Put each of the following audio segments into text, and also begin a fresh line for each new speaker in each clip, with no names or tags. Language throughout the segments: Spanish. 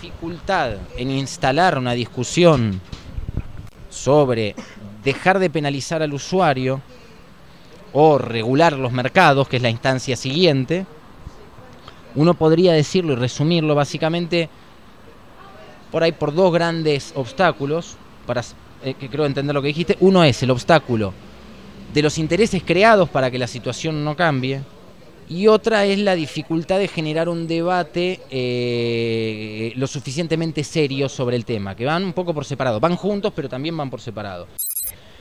Dificultad en instalar una discusión sobre dejar de penalizar al usuario o regular los mercados, que es la instancia siguiente, uno podría decirlo y resumirlo básicamente por ahí por dos grandes obstáculos, para eh, que creo entender lo que dijiste. Uno es el obstáculo de los intereses creados para que la situación no cambie, y otra es la dificultad de generar un debate eh, lo suficientemente serio sobre el tema, que van un poco por separado, van juntos pero también van por separado.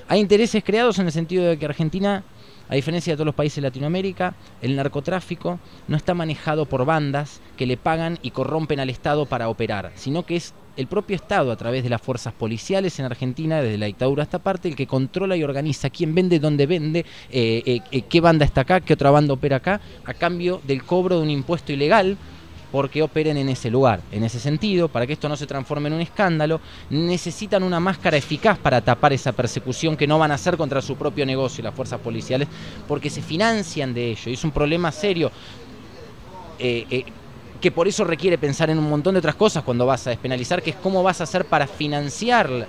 Hay intereses creados en el sentido de que Argentina, a diferencia de todos los países de Latinoamérica, el narcotráfico no está manejado por bandas que le pagan y corrompen al Estado para operar, sino que es el propio Estado, a través de las fuerzas policiales en Argentina, desde la dictadura hasta parte, el que controla y organiza quién vende, dónde vende, eh, eh, eh, qué banda está acá, qué otra banda opera acá, a cambio del cobro de un impuesto ilegal porque operen en ese lugar. En ese sentido, para que esto no se transforme en un escándalo, necesitan una máscara eficaz para tapar esa persecución que no van a hacer contra su propio negocio las fuerzas policiales, porque se financian de ello. Y es un problema serio que por eso requiere pensar en un montón de otras cosas cuando vas a despenalizar, que es cómo vas a hacer para financiar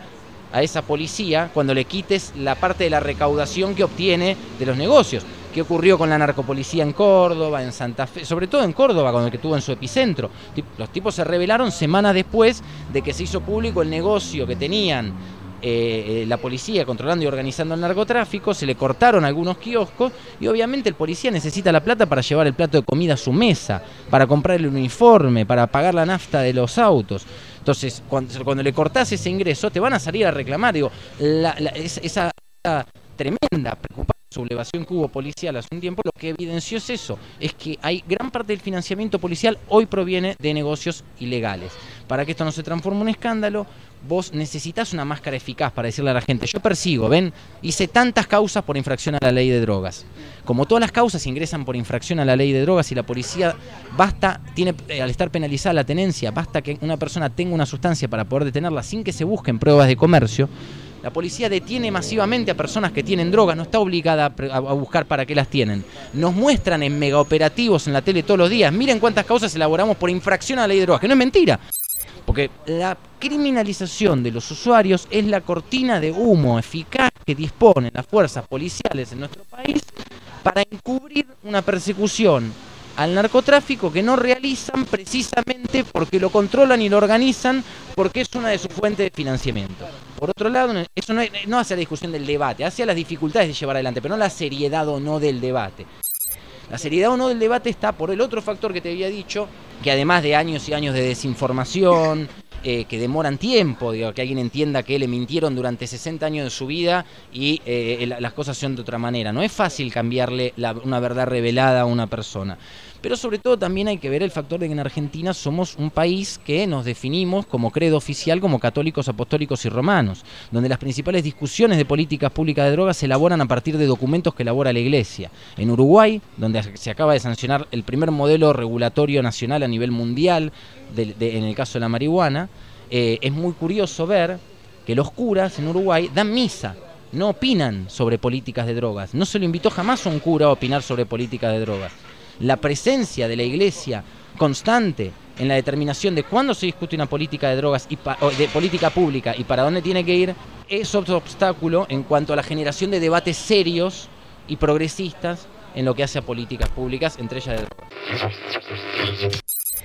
a esa policía cuando le quites la parte de la recaudación que obtiene de los negocios. ¿Qué ocurrió con la narcopolicía en Córdoba, en Santa Fe? Sobre todo en Córdoba, con el que tuvo en su epicentro. Los tipos se revelaron semanas después de que se hizo público el negocio que tenían eh, la policía controlando y organizando el narcotráfico, se le cortaron algunos kioscos y obviamente el policía necesita la plata para llevar el plato de comida a su mesa, para comprar el uniforme, para pagar la nafta de los autos. Entonces, cuando, le cortás ese ingreso, te van a salir a reclamar. Digo, esa, tremenda preocupación sublevación que hubo policial hace un tiempo, lo que evidenció es eso, es que hay gran parte del financiamiento policial hoy proviene de negocios ilegales. Para que esto no se transforme en un escándalo, vos necesitas una máscara eficaz para decirle a la gente, yo persigo, ven, hice tantas causas por infracción a la ley de drogas. Como todas las causas ingresan por infracción a la ley de drogas y la policía basta, tiene, eh, al estar penalizada la tenencia, basta que una persona tenga una sustancia para poder detenerla sin que se busquen pruebas de comercio, la policía detiene masivamente a personas que tienen drogas, no está obligada a buscar para qué las tienen. Nos muestran en megaoperativos en la tele todos los días, miren cuántas causas elaboramos por infracción a la ley de drogas, que no es mentira. Porque la criminalización de los usuarios es la cortina de humo eficaz que disponen las fuerzas policiales en nuestro país para encubrir una persecución al narcotráfico que no realizan precisamente porque lo controlan y lo organizan porque es una de sus fuentes de financiamiento. Por otro lado, eso no, no hace la discusión del debate, hace las dificultades de llevar adelante, pero no la seriedad o no del debate. La seriedad o no del debate está por el otro factor que te había dicho, que además de años y años de desinformación, eh, que demoran tiempo, digo, que alguien entienda que le mintieron durante 60 años de su vida y eh, las cosas son de otra manera. No es fácil cambiarle una verdad revelada a una persona. Pero sobre todo también hay que ver el factor de que en Argentina somos un país que nos definimos como credo oficial como católicos, apostólicos y romanos, donde las principales discusiones de políticas públicas de drogas se elaboran a partir de documentos que elabora la Iglesia. En Uruguay, donde se acaba de sancionar el primer modelo regulatorio nacional a nivel mundial, en el caso de la marihuana, eh, es muy curioso ver que los curas en Uruguay dan misa no opinan sobre políticas de drogas. No se lo invitó jamás a un cura a opinar sobre políticas de drogas la presencia de la Iglesia constante en la determinación de cuándo se discute una política de drogas y de política pública y para dónde tiene que ir, es otro obstáculo en cuanto a la generación de debates serios y progresistas en lo que hace a políticas públicas, entre ellas de drogas.